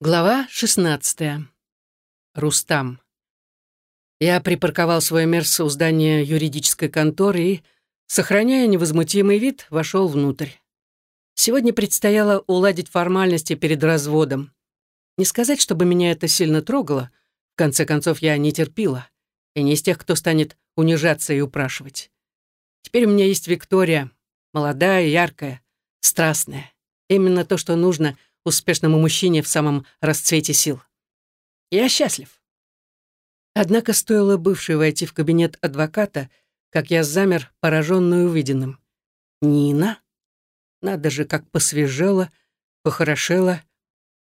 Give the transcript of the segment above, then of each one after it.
Глава 16. Рустам. Я припарковал свой мерс у здания юридической конторы и, сохраняя невозмутимый вид, вошел внутрь. Сегодня предстояло уладить формальности перед разводом. Не сказать, чтобы меня это сильно трогало. В конце концов, я не терпила. И не из тех, кто станет унижаться и упрашивать. Теперь у меня есть Виктория. Молодая, яркая, страстная. Именно то, что нужно — успешному мужчине в самом расцвете сил. Я счастлив. Однако стоило бывшей войти в кабинет адвоката, как я замер, пораженный увиденным. Нина? Надо же, как посвежела, похорошела,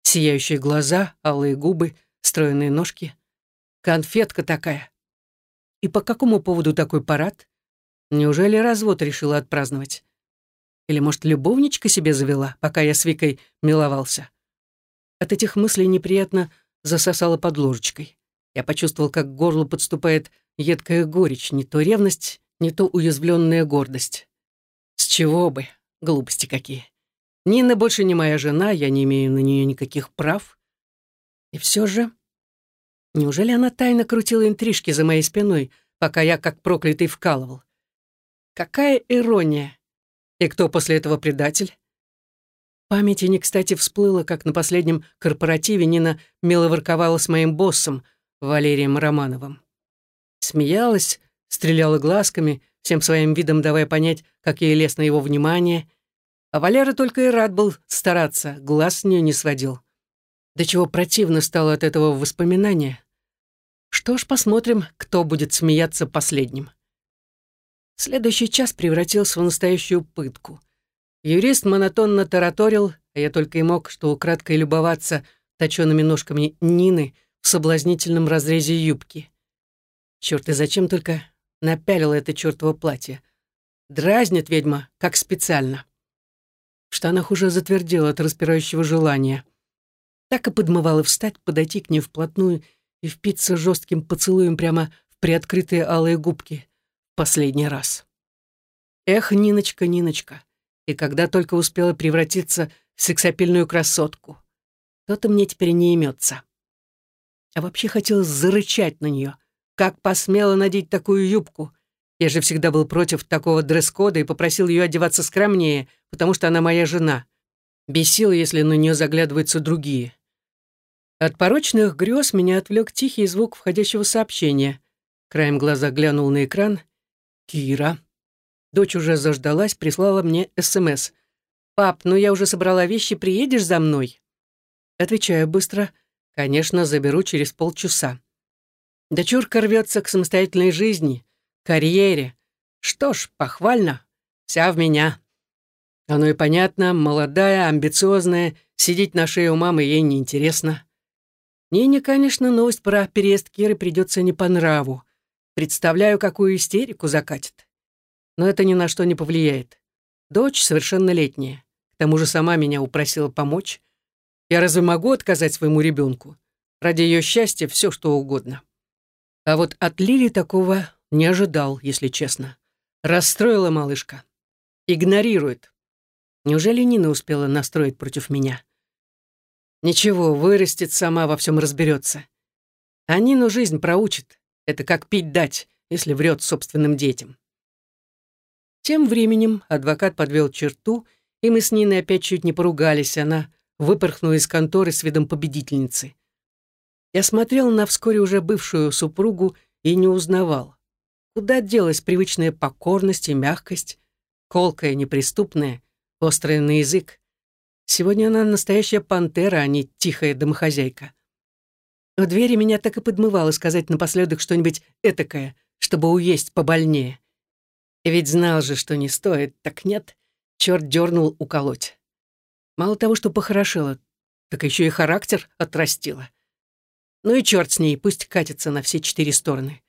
сияющие глаза, алые губы, стройные ножки. Конфетка такая. И по какому поводу такой парад? Неужели развод решила отпраздновать? Или, может, любовничка себе завела, пока я с Викой миловался? От этих мыслей неприятно засосало под ложечкой. Я почувствовал, как к горлу подступает едкая горечь, не то ревность, не то уязвленная гордость. С чего бы? Глупости какие. Нина больше не моя жена, я не имею на нее никаких прав. И все же... Неужели она тайно крутила интрижки за моей спиной, пока я, как проклятый, вкалывал? Какая ирония! И кто после этого предатель? В памяти не кстати всплыло, как на последнем корпоративе Нина мило ворковала с моим боссом, Валерием Романовым. Смеялась, стреляла глазками, всем своим видом давая понять, как ей лестно его внимание. А Валера только и рад был стараться, глаз с нее не сводил. До чего противно стало от этого воспоминания. Что ж, посмотрим, кто будет смеяться последним. Следующий час превратился в настоящую пытку. Юрист монотонно тараторил, а я только и мог, что украдкой любоваться точеными ножками Нины в соблазнительном разрезе юбки. Черт, и зачем только напялила это чертово платье? Дразнит ведьма, как специально. В штанах уже затвердела от распирающего желания. Так и подмывала встать, подойти к ней вплотную и впиться жестким поцелуем прямо в приоткрытые алые губки — последний раз. Эх, Ниночка, Ниночка, и когда только успела превратиться в сексапильную красотку. То-то мне теперь не имется. А вообще хотелось зарычать на нее. Как посмела надеть такую юбку? Я же всегда был против такого дресс-кода и попросил ее одеваться скромнее, потому что она моя жена. Бесил, если на нее заглядываются другие. От порочных грез меня отвлек тихий звук входящего сообщения. Краем глаза глянул на экран — Кира. Дочь уже заждалась, прислала мне СМС. «Пап, ну я уже собрала вещи, приедешь за мной?» Отвечаю быстро. «Конечно, заберу через полчаса». Дочурка рвется к самостоятельной жизни, карьере. Что ж, похвально. Вся в меня. Оно и понятно, молодая, амбициозная, сидеть на шее у мамы ей неинтересно. Нине, конечно, новость про переезд Киры придется не по нраву. Представляю, какую истерику закатит. Но это ни на что не повлияет. Дочь совершеннолетняя. К тому же сама меня упросила помочь. Я разве могу отказать своему ребенку? Ради ее счастья все что угодно. А вот от Лили такого не ожидал, если честно. Расстроила малышка. Игнорирует. Неужели Нина успела настроить против меня? Ничего, вырастет сама, во всем разберется. А Нину жизнь проучит. Это как пить дать, если врет собственным детям. Тем временем адвокат подвел черту, и мы с Ниной опять чуть не поругались. Она выпорхнула из конторы с видом победительницы. Я смотрел на вскоре уже бывшую супругу и не узнавал. Куда делась привычная покорность и мягкость, колкая, неприступная, острая на язык. Сегодня она настоящая пантера, а не тихая домохозяйка. В двери меня так и подмывало сказать напоследок что-нибудь этакое, чтобы уесть побольнее. И ведь знал же, что не стоит, так нет, черт дернул уколоть. Мало того, что похорошела, так еще и характер отрастила. Ну и черт с ней, пусть катится на все четыре стороны.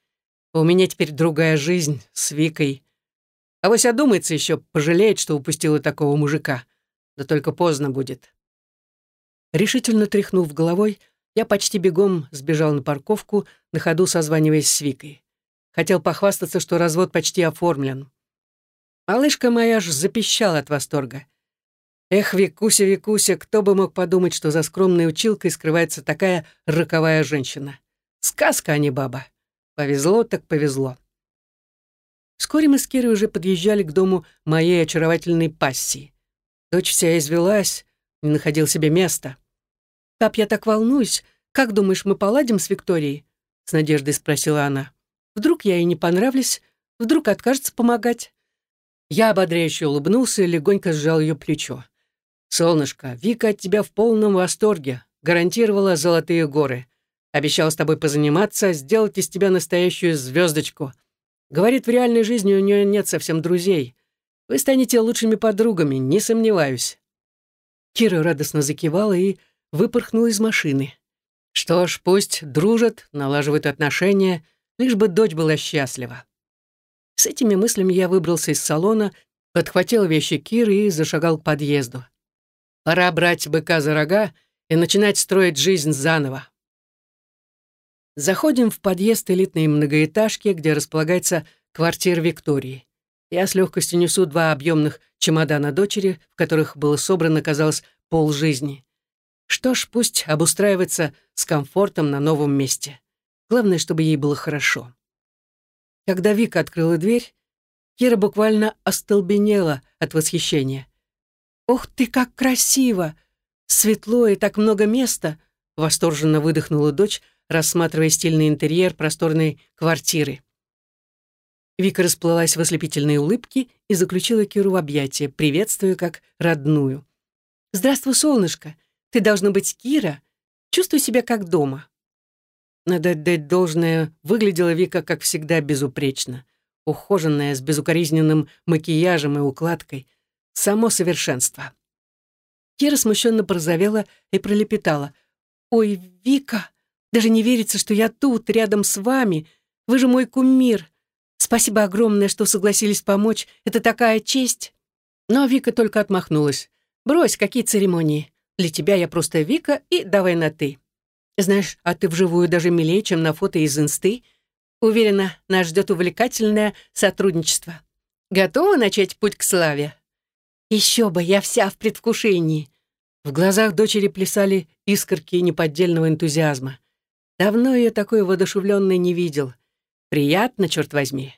У меня теперь другая жизнь с Викой. А вось одумается еще, пожалеет, что упустила такого мужика. Да только поздно будет. Решительно тряхнув головой, я почти бегом сбежал на парковку, на ходу созваниваясь с Викой. Хотел похвастаться, что развод почти оформлен. Малышка моя аж запищала от восторга. Эх, Викуся, Викуся, кто бы мог подумать, что за скромной училкой скрывается такая роковая женщина. Сказка, а не баба. Повезло так повезло. Вскоре мы с Кирой уже подъезжали к дому моей очаровательной пассии. Дочь вся извелась, не находил себе места. «Пап, я так волнуюсь. Как думаешь, мы поладим с Викторией?» С надеждой спросила она. «Вдруг я ей не понравлюсь? Вдруг откажется помогать?» Я ободряюще улыбнулся и легонько сжал ее плечо. «Солнышко, Вика от тебя в полном восторге. Гарантировала золотые горы. Обещал с тобой позаниматься, сделать из тебя настоящую звездочку. Говорит, в реальной жизни у нее нет совсем друзей. Вы станете лучшими подругами, не сомневаюсь». Кира радостно закивала и выпорхнула из машины. Что ж, пусть дружат, налаживают отношения, лишь бы дочь была счастлива. С этими мыслями я выбрался из салона, подхватил вещи Киры и зашагал к подъезду. Пора брать быка за рога и начинать строить жизнь заново. Заходим в подъезд элитной многоэтажки, где располагается квартира Виктории. Я с легкостью несу два объемных чемодана дочери, в которых было собрано, казалось, полжизни. Что ж, пусть обустраивается с комфортом на новом месте. Главное, чтобы ей было хорошо. Когда Вика открыла дверь, Кира буквально остолбенела от восхищения. «Ох ты, как красиво! Светло и так много места!» Восторженно выдохнула дочь, рассматривая стильный интерьер просторной квартиры. Вика расплылась в ослепительной улыбке и заключила Киру в объятия, приветствуя как родную. «Здравствуй, солнышко! Ты должна быть Кира. Чувствуй себя как дома». Надо отдать должное, выглядела Вика, как всегда, безупречно. Ухоженная, с безукоризненным макияжем и укладкой. Само совершенство. Кира смущенно порозовела и пролепетала. «Ой, Вика, даже не верится, что я тут, рядом с вами. Вы же мой кумир. Спасибо огромное, что согласились помочь. Это такая честь». Но Вика только отмахнулась. «Брось, какие церемонии. Для тебя я просто Вика, и давай на «ты». Знаешь, а ты вживую даже милее, чем на фото из инсты. Уверена, нас ждет увлекательное сотрудничество. Готова начать путь к славе?» «Еще бы, я вся в предвкушении». В глазах дочери плясали искорки неподдельного энтузиазма. Давно ее такой воодушевленной не видел. Приятно, черт возьми.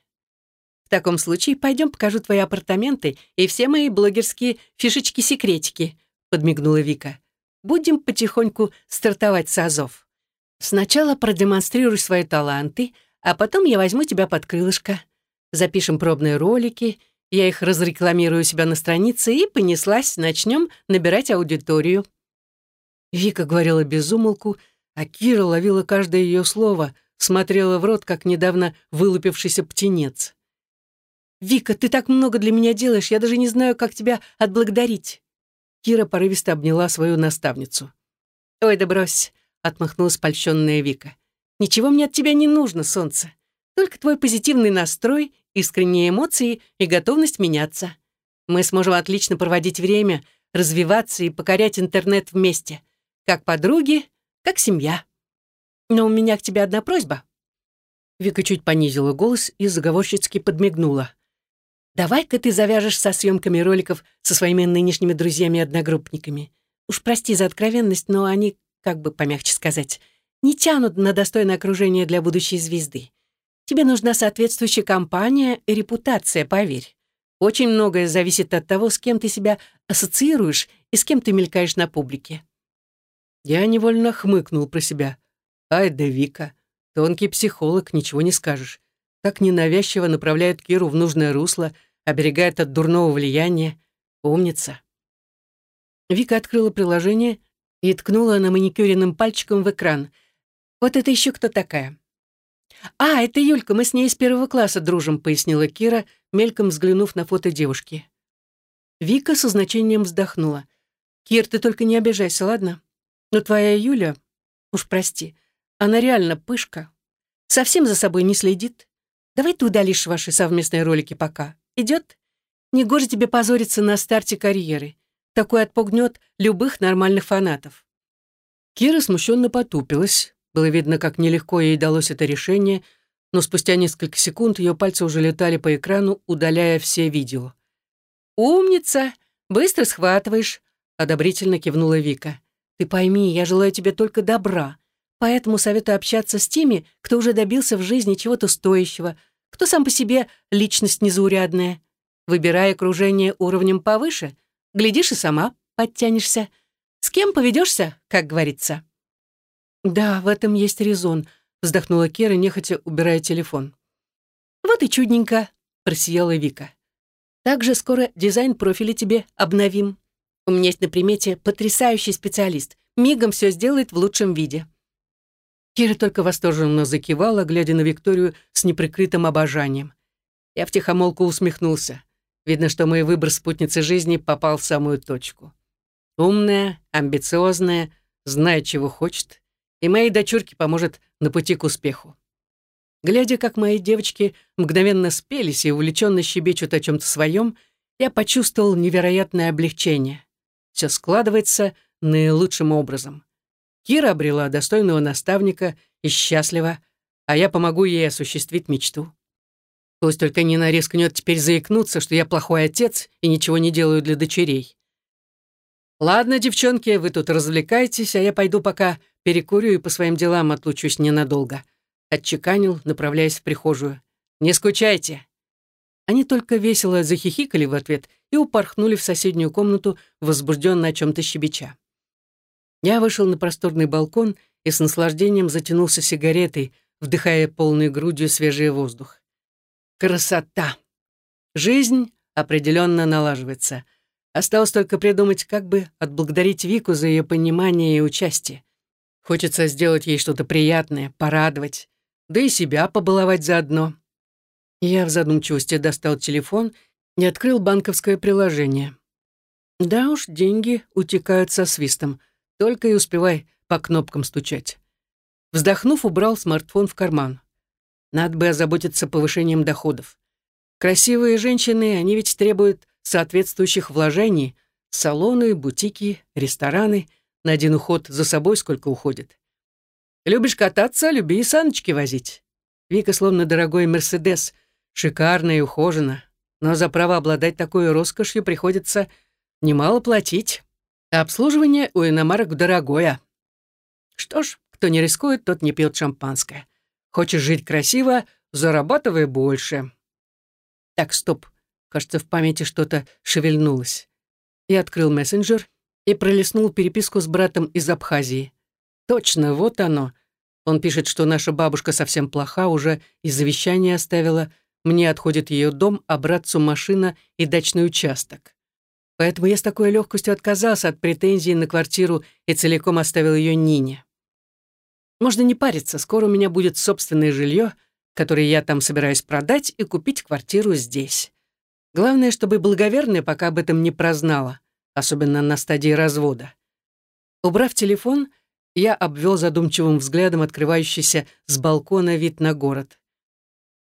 В таком случае пойдем покажу твои апартаменты и все мои блогерские фишечки-секретики, подмигнула Вика. Будем потихоньку стартовать с азов. Сначала продемонстрируй свои таланты, а потом я возьму тебя под крылышко. Запишем пробные ролики, я их разрекламирую у себя на странице и понеслась, начнем набирать аудиторию. Вика говорила без умолку, а Кира ловила каждое ее слово, смотрела в рот, как недавно вылупившийся птенец. «Вика, ты так много для меня делаешь, я даже не знаю, как тебя отблагодарить». Кира порывисто обняла свою наставницу. «Ой, да брось», — отмахнулась польщенная Вика. «Ничего мне от тебя не нужно, солнце. Только твой позитивный настрой, искренние эмоции и готовность меняться. Мы сможем отлично проводить время, развиваться и покорять интернет вместе. Как подруги, как семья. Но у меня к тебе одна просьба». Вика чуть понизила голос и заговорщицки подмигнула. «Давай-ка ты завяжешь со съемками роликов со своими нынешними друзьями-одногруппниками. Уж прости за откровенность, но они, как бы помягче сказать, не тянут на достойное окружение для будущей звезды. Тебе нужна соответствующая компания и репутация, поверь. Очень многое зависит от того, с кем ты себя ассоциируешь и с кем ты мелькаешь на публике. Я невольно хмыкнул про себя. Ай да Вика, тонкий психолог, ничего не скажешь. Так ненавязчиво направляет Киру в нужное русло, оберегает от дурного влияния. Умница. Вика открыла приложение и ткнула на маникюренным пальчиком в экран. «Вот это еще кто такая?» «А, это Юлька, мы с ней с первого класса дружим», — пояснила Кира, мельком взглянув на фото девушки. Вика со значением вздохнула. «Кир, ты только не обижайся, ладно? Но твоя Юля, уж прости, она реально пышка. Совсем за собой не следит. Давай ты удалишь ваши совместные ролики пока. Идет? Не гоже тебе позориться на старте карьеры. Такой отпугнет любых нормальных фанатов. Кира смущенно потупилась. Было видно, как нелегко ей далось это решение, но спустя несколько секунд ее пальцы уже летали по экрану, удаляя все видео. «Умница! «Быстро схватываешь», — одобрительно кивнула Вика. «Ты пойми, я желаю тебе только добра, поэтому советую общаться с теми, кто уже добился в жизни чего-то стоящего, кто сам по себе личность незаурядная. Выбирай окружение уровнем повыше, глядишь и сама подтянешься. С кем поведешься, как говорится». «Да, в этом есть резон», — вздохнула Кира, нехотя убирая телефон. «Вот и чудненько», — просияла Вика. «Также скоро дизайн профиля тебе обновим. У меня есть на примете потрясающий специалист. Мигом все сделает в лучшем виде». Кира только восторженно закивала, глядя на Викторию с неприкрытым обожанием. Я втихомолку усмехнулся. Видно, что мой выбор спутницы жизни попал в самую точку. Умная, амбициозная, знает, чего хочет, и моей дочурке поможет на пути к успеху. Глядя, как мои девочки мгновенно спелись и увлеченно щебечут о чем-то своем, я почувствовал невероятное облегчение. Все складывается наилучшим образом. Кира обрела достойного наставника и счастлива, а я помогу ей осуществить мечту. Пусть только Нина рискнет теперь заикнуться, что я плохой отец и ничего не делаю для дочерей. Ладно, девчонки, вы тут развлекайтесь, а я пойду пока перекурю и по своим делам отлучусь ненадолго. Отчеканил, направляясь в прихожую. Не скучайте. Они только весело захихикали в ответ и упорхнули в соседнюю комнату, возбужденно о чем-то щебеча. Я вышел на просторный балкон и с наслаждением затянулся сигаретой, вдыхая полной грудью свежий воздух. Красота! Жизнь определенно налаживается. Осталось только придумать, как бы отблагодарить Вику за ее понимание и участие. Хочется сделать ей что-то приятное, порадовать, да и себя побаловать заодно. Я в задумчивости достал телефон и открыл банковское приложение. Да уж, деньги утекают со свистом. Только и успевай по кнопкам стучать. Вздохнув, убрал смартфон в карман. Надо бы озаботиться повышением доходов. Красивые женщины, они ведь требуют соответствующих вложений. Салоны, бутики, рестораны. На один уход за собой сколько уходит. Любишь кататься, люби и саночки возить. Вика словно дорогой Мерседес, шикарно и ухожена. Но за право обладать такой роскошью приходится немало платить. Обслуживание у иномарок дорогое. Что ж, кто не рискует, тот не пьет шампанское. Хочешь жить красиво, зарабатывай больше. Так, стоп. Кажется, в памяти что-то шевельнулось. Я открыл мессенджер и пролистнул переписку с братом из Абхазии. Точно, вот оно. Он пишет, что наша бабушка совсем плоха, уже и завещание оставила. Мне отходит ее дом, а братцу машина и дачный участок. Поэтому я с такой легкостью отказался от претензий на квартиру и целиком оставил ее Нине. Можно не париться, скоро у меня будет собственное жилье, которое я там собираюсь продать и купить квартиру здесь. Главное, чтобы благоверная пока об этом не прознала, особенно на стадии развода. Убрав телефон, я обвел задумчивым взглядом открывающийся с балкона вид на город.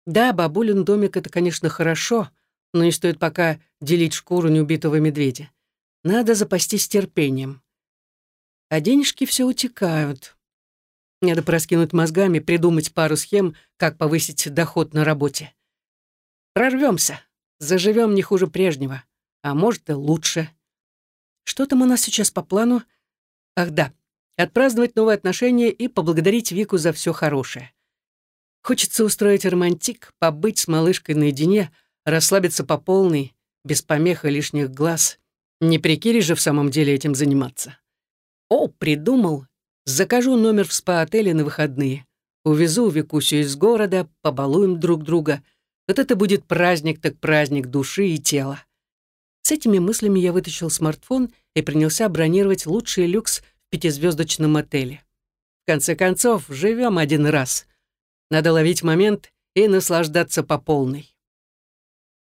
Да, бабулин домик — это, конечно, хорошо, но не стоит пока делить шкуру неубитого медведя. Надо запастись терпением. А денежки все утекают. Надо проскинуть мозгами, придумать пару схем, как повысить доход на работе. Прорвемся, заживем не хуже прежнего, а может и лучше. Что там у нас сейчас по плану? Ах да, отпраздновать новые отношения и поблагодарить Вику за все хорошее. Хочется устроить романтик, побыть с малышкой наедине, расслабиться по полной, без помех и лишних глаз. Не при Кире же в самом деле этим заниматься. О, придумал Закажу номер в спа-отеле на выходные. Увезу Викусю из города, побалуем друг друга. Вот это будет праздник так праздник души и тела. С этими мыслями я вытащил смартфон и принялся бронировать лучший люкс в пятизвездочном отеле. В конце концов, живем один раз. Надо ловить момент и наслаждаться по полной.